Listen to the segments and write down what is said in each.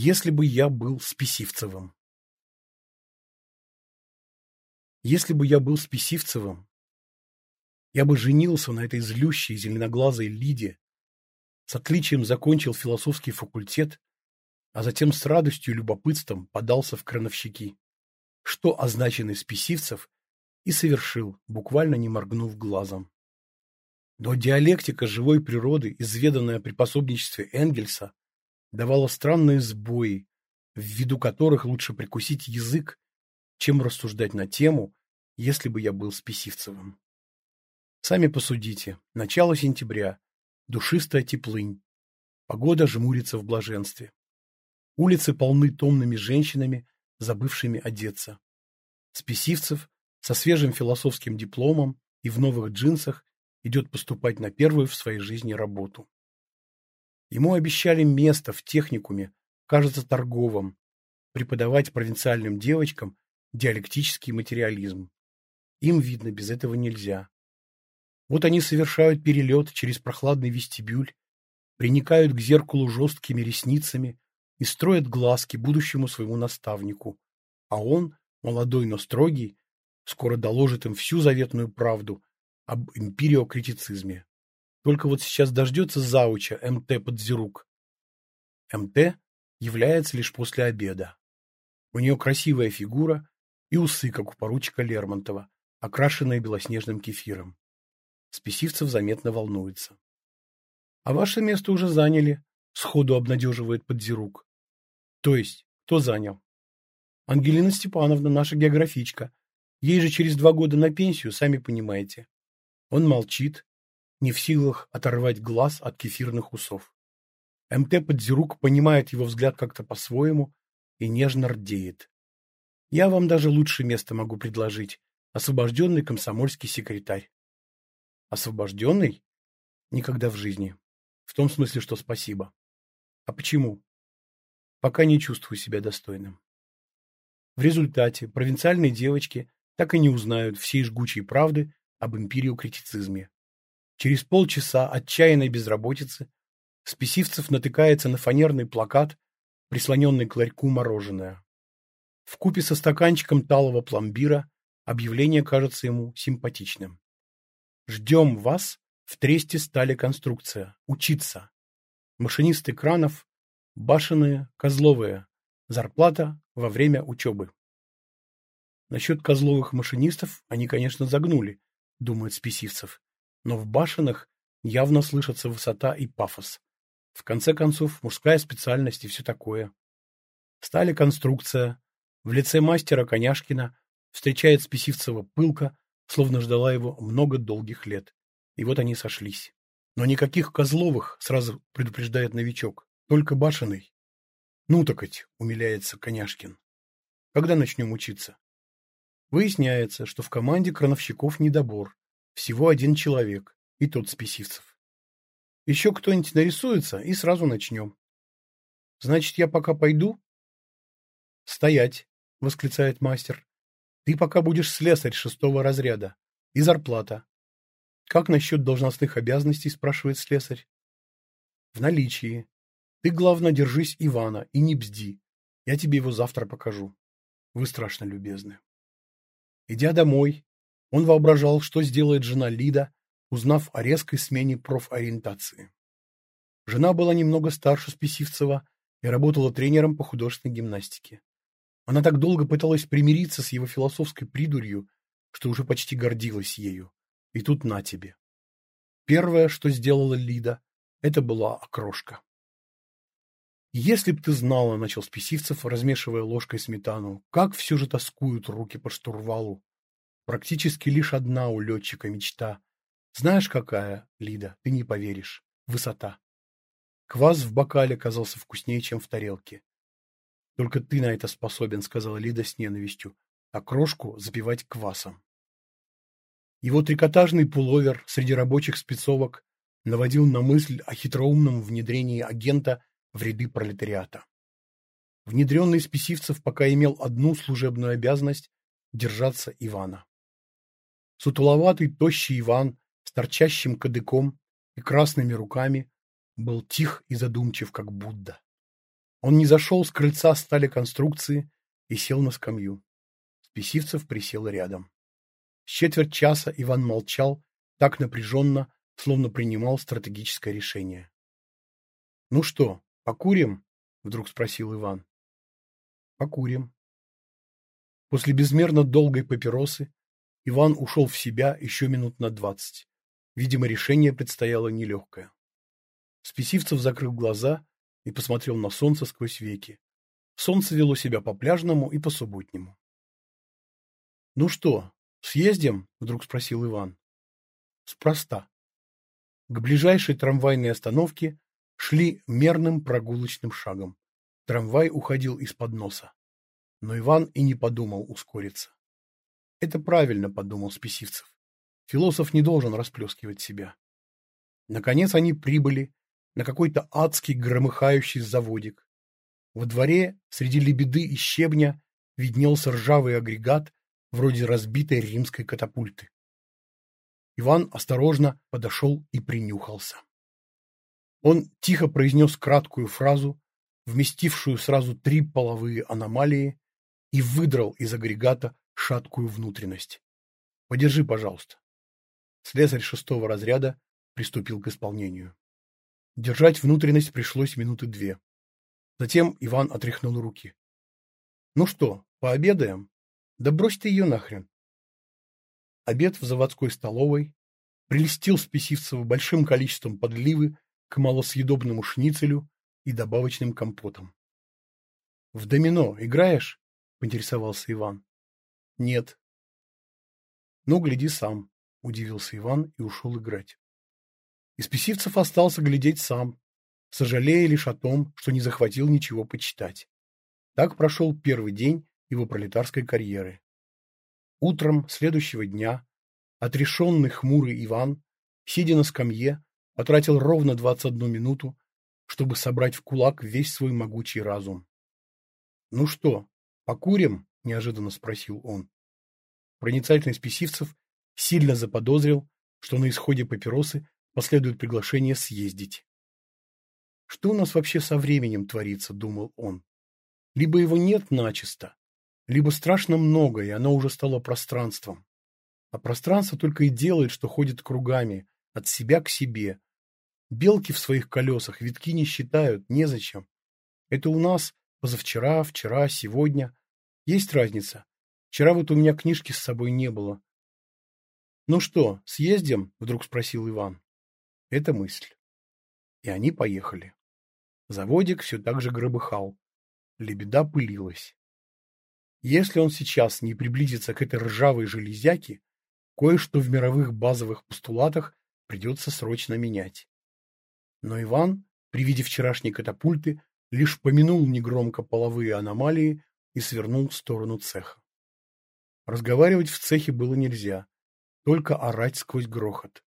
Если бы я был Списивцевым. Если бы я был Списивцевым, я бы женился на этой злющей зеленоглазой Лиде, с отличием закончил философский факультет, а затем с радостью и любопытством подался в крановщики, что означенный Списивцев и совершил, буквально не моргнув глазом. Но диалектика живой природы, изведанная при пособничестве Энгельса, давала странные сбои, ввиду которых лучше прикусить язык, чем рассуждать на тему, если бы я был Списивцевым. Сами посудите. Начало сентября. Душистая теплынь. Погода жмурится в блаженстве. Улицы полны томными женщинами, забывшими одеться. Списивцев со свежим философским дипломом и в новых джинсах идет поступать на первую в своей жизни работу. Ему обещали место в техникуме, кажется, торговом, преподавать провинциальным девочкам диалектический материализм. Им, видно, без этого нельзя. Вот они совершают перелет через прохладный вестибюль, приникают к зеркалу жесткими ресницами и строят глазки будущему своему наставнику. А он, молодой, но строгий, скоро доложит им всю заветную правду об империокритицизме. Только вот сейчас дождется зауча МТ Подзирук. МТ является лишь после обеда. У нее красивая фигура и усы, как у поручика Лермонтова, окрашенные белоснежным кефиром. Спесивцев заметно волнуется. — А ваше место уже заняли, — сходу обнадеживает Подзирук. — То есть, кто занял? — Ангелина Степановна, наша географичка. Ей же через два года на пенсию, сами понимаете. Он молчит, не в силах оторвать глаз от кефирных усов. МТ Подзирук понимает его взгляд как-то по-своему и нежно рдеет. Я вам даже лучшее место могу предложить. Освобожденный комсомольский секретарь. Освобожденный? Никогда в жизни. В том смысле, что спасибо. А почему? Пока не чувствую себя достойным. В результате провинциальные девочки так и не узнают всей жгучей правды об империокритицизме. Через полчаса отчаянной безработицы Спесивцев натыкается на фанерный плакат, прислоненный к ларьку мороженое. В купе со стаканчиком талого пломбира объявление кажется ему симпатичным. Ждем вас в тресте стали конструкция. Учиться. Машинисты кранов, башенные, козловые. Зарплата во время учебы. Насчет козловых машинистов они, конечно, загнули, думает Списивцев но в башенах явно слышатся высота и пафос. В конце концов, мужская специальность и все такое. Стали конструкция. В лице мастера Коняшкина встречает Списивцева пылка, словно ждала его много долгих лет. И вот они сошлись. Но никаких Козловых, сразу предупреждает новичок, только башенный. Ну такать, умиляется Коняшкин. Когда начнем учиться? Выясняется, что в команде крановщиков недобор. Всего один человек, и тот спесивцев. Еще кто-нибудь нарисуется, и сразу начнем. Значит, я пока пойду? Стоять, восклицает мастер. Ты пока будешь слесарь шестого разряда. И зарплата. Как насчет должностных обязанностей, спрашивает слесарь. В наличии. Ты, главное, держись Ивана и не бзди. Я тебе его завтра покажу. Вы страшно любезны. Идя домой, он воображал, что сделает жена Лида, узнав о резкой смене профориентации. Жена была немного старше Списивцева и работала тренером по художественной гимнастике. Она так долго пыталась примириться с его философской придурью, что уже почти гордилась ею. И тут на тебе. Первое, что сделала Лида, это была окрошка. «Если б ты знала, — начал Списивцев, размешивая ложкой сметану, — как все же тоскуют руки по штурвалу, Практически лишь одна у летчика мечта. Знаешь, какая, Лида, ты не поверишь. Высота. Квас в бокале казался вкуснее, чем в тарелке. Только ты на это способен, сказала Лида с ненавистью, а крошку запивать квасом. Его трикотажный пуловер среди рабочих спецовок наводил на мысль о хитроумном внедрении агента в ряды пролетариата. Внедренный спесивцев пока имел одну служебную обязанность – держаться Ивана. Сутуловатый, тощий Иван с торчащим кадыком и красными руками был тих и задумчив, как Будда. Он не зашел с крыльца стали конструкции и сел на скамью. Списивцев присел рядом. С четверть часа Иван молчал, так напряженно, словно принимал стратегическое решение. — Ну что, покурим? — вдруг спросил Иван. — Покурим. После безмерно долгой папиросы Иван ушел в себя еще минут на двадцать. Видимо, решение предстояло нелегкое. Списивцев закрыл глаза и посмотрел на солнце сквозь веки. Солнце вело себя по-пляжному и по-субботнему. «Ну что, съездим?» – вдруг спросил Иван. «Спроста». К ближайшей трамвайной остановке шли мерным прогулочным шагом. Трамвай уходил из-под носа. Но Иван и не подумал ускориться. Это правильно, подумал Списивцев. Философ не должен расплескивать себя. Наконец они прибыли на какой-то адский громыхающий заводик. Во дворе среди лебеды и щебня виднелся ржавый агрегат вроде разбитой римской катапульты. Иван осторожно подошел и принюхался. Он тихо произнес краткую фразу, вместившую сразу три половые аномалии, и выдрал из агрегата шаткую внутренность. Подержи, пожалуйста. Слесарь шестого разряда приступил к исполнению. Держать внутренность пришлось минуты две. Затем Иван отряхнул руки. Ну что, пообедаем? Да брось ты ее нахрен. Обед в заводской столовой прелестил Списивцева большим количеством подливы к малосъедобному шницелю и добавочным компотам. — В домино играешь? — поинтересовался Иван. — Нет. — Ну, гляди сам, — удивился Иван и ушел играть. Исписивцев остался глядеть сам, сожалея лишь о том, что не захватил ничего почитать. Так прошел первый день его пролетарской карьеры. Утром следующего дня отрешенный хмурый Иван, сидя на скамье, потратил ровно 21 минуту, чтобы собрать в кулак весь свой могучий разум. «Ну что, покурим?» – неожиданно спросил он. Проницательный Списивцев сильно заподозрил, что на исходе папиросы последует приглашение съездить. Что у нас вообще со временем творится, думал он. Либо его нет начисто, либо страшно много, и оно уже стало пространством. А пространство только и делает, что ходит кругами, от себя к себе. Белки в своих колесах витки не считают, незачем. Это у нас позавчера, вчера, сегодня. Есть разница. Вчера вот у меня книжки с собой не было. «Ну что, съездим?» – вдруг спросил Иван. Это мысль. И они поехали. Заводик все так же гробыхал. Лебеда пылилась. Если он сейчас не приблизится к этой ржавой железяке, кое-что в мировых базовых постулатах придется срочно менять. Но Иван, при виде вчерашней катапульты, лишь помянул негромко половые аномалии и свернул в сторону цеха. Разговаривать в цехе было нельзя, только орать сквозь грохот.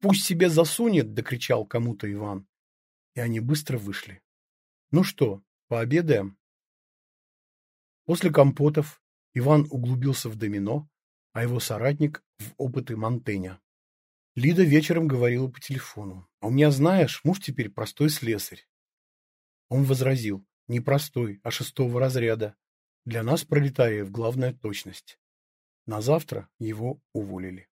Пусть себе засунет, докричал кому-то Иван. И они быстро вышли. Ну что, пообедаем? После компотов Иван углубился в домино, а его соратник в опыты Монтеня. Лида вечером говорила по телефону. «А у меня, знаешь, муж теперь простой слесарь». Он возразил. «Не простой, а шестого разряда. Для нас, пролетариев, главная точность». На завтра его уволили.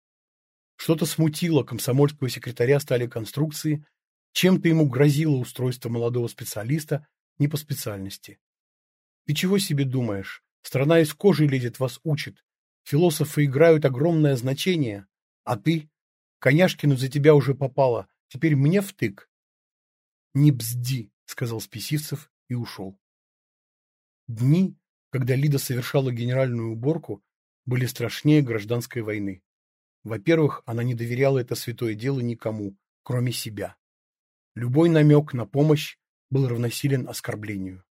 Что-то смутило комсомольского секретаря стали конструкции, чем-то ему грозило устройство молодого специалиста не по специальности. Ты чего себе думаешь? Страна из кожи лезет, вас учит. Философы играют огромное значение. А ты? Коняшкину за тебя уже попало. Теперь мне втык. Не бзди, сказал Списивцев и ушел. Дни, когда Лида совершала генеральную уборку, были страшнее гражданской войны. Во-первых, она не доверяла это святое дело никому, кроме себя. Любой намек на помощь был равносилен оскорблению.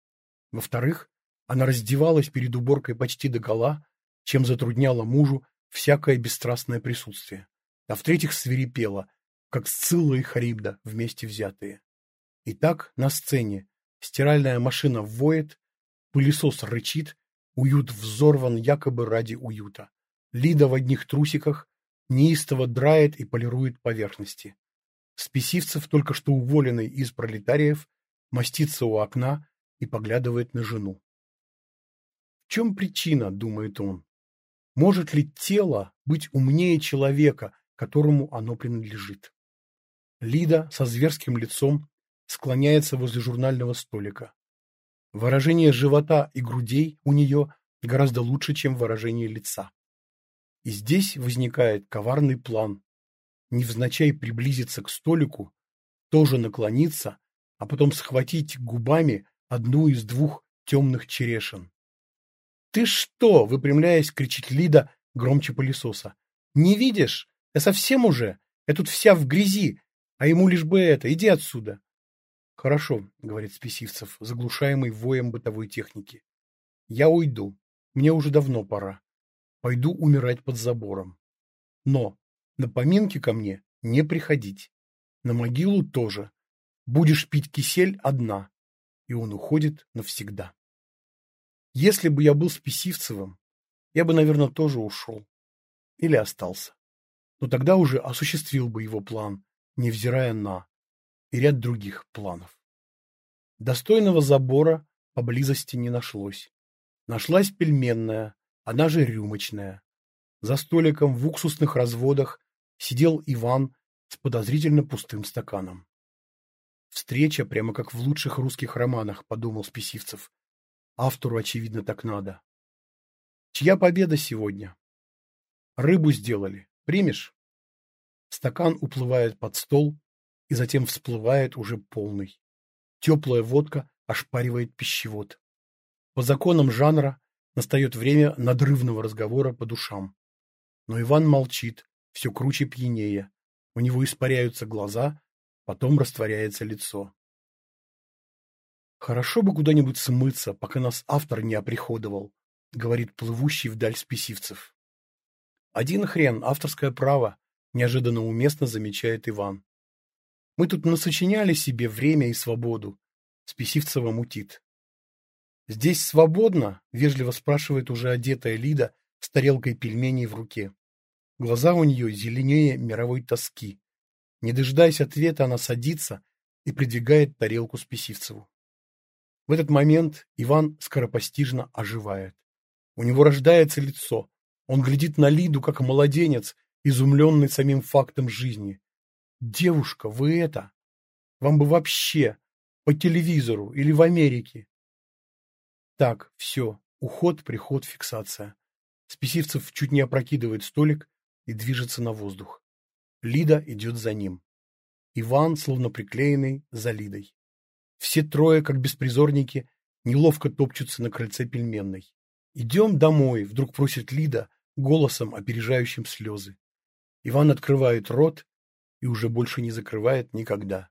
Во-вторых, она раздевалась перед уборкой почти до гола, чем затрудняла мужу всякое бесстрастное присутствие. А в-третьих, свирепела, как Сцилла и Харибда вместе взятые. Итак, на сцене стиральная машина воет, пылесос рычит, уют взорван якобы ради уюта. Лида в одних трусиках неистово драет и полирует поверхности. Спесивцев, только что уволенный из пролетариев, мастится у окна и поглядывает на жену. В чем причина, думает он? Может ли тело быть умнее человека, которому оно принадлежит? Лида со зверским лицом склоняется возле журнального столика. Выражение живота и грудей у нее гораздо лучше, чем выражение лица. И здесь возникает коварный план. Невзначай приблизиться к столику, тоже наклониться, а потом схватить губами одну из двух темных черешин. «Ты что?» — выпрямляясь, кричит Лида громче пылесоса. «Не видишь? Я совсем уже. Я тут вся в грязи, а ему лишь бы это. Иди отсюда». «Хорошо», — говорит Списивцев, заглушаемый воем бытовой техники. «Я уйду. Мне уже давно пора. Пойду умирать под забором. Но на поминки ко мне не приходить. На могилу тоже. Будешь пить кисель одна. И он уходит навсегда. Если бы я был Списивцевым, я бы, наверное, тоже ушел. Или остался. Но тогда уже осуществил бы его план, невзирая на и ряд других планов. Достойного забора поблизости не нашлось. Нашлась пельменная, она же рюмочная. За столиком в уксусных разводах сидел Иван с подозрительно пустым стаканом. Встреча прямо как в лучших русских романах, подумал Списивцев. Автору, очевидно, так надо. Чья победа сегодня? Рыбу сделали. Примешь? Стакан уплывает под стол и затем всплывает уже полный. Теплая водка ошпаривает пищевод. По законам жанра Настает время надрывного разговора по душам. Но Иван молчит, все круче пьянее. У него испаряются глаза, потом растворяется лицо. «Хорошо бы куда-нибудь смыться, пока нас автор не оприходовал», говорит плывущий вдаль спесивцев. «Один хрен, авторское право», неожиданно уместно замечает Иван. «Мы тут насочиняли себе время и свободу», Спесивцева мутит. «Здесь свободно?» – вежливо спрашивает уже одетая Лида с тарелкой пельменей в руке. Глаза у нее зеленее мировой тоски. Не дожидаясь ответа, она садится и придвигает тарелку Списивцеву. В этот момент Иван скоропостижно оживает. У него рождается лицо. Он глядит на Лиду, как младенец, изумленный самим фактом жизни. «Девушка, вы это? Вам бы вообще по телевизору или в Америке так, все. Уход, приход, фиксация. Списивцев чуть не опрокидывает столик и движется на воздух. Лида идет за ним. Иван, словно приклеенный, за Лидой. Все трое, как беспризорники, неловко топчутся на крыльце пельменной. «Идем домой», — вдруг просит Лида, голосом, опережающим слезы. Иван открывает рот и уже больше не закрывает никогда.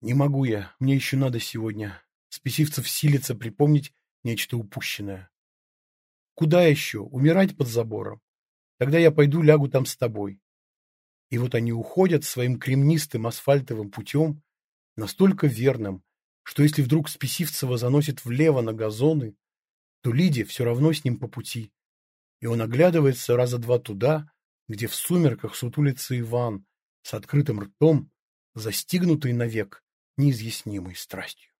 «Не могу я, мне еще надо сегодня. Спесивцев силится припомнить нечто упущенное. Куда еще? Умирать под забором? Тогда я пойду лягу там с тобой. И вот они уходят своим кремнистым асфальтовым путем, настолько верным, что если вдруг Спесивцева заносит влево на газоны, то Лиде все равно с ним по пути. И он оглядывается раза два туда, где в сумерках сутулится Иван с открытым ртом, застигнутый навек неизъяснимой страстью.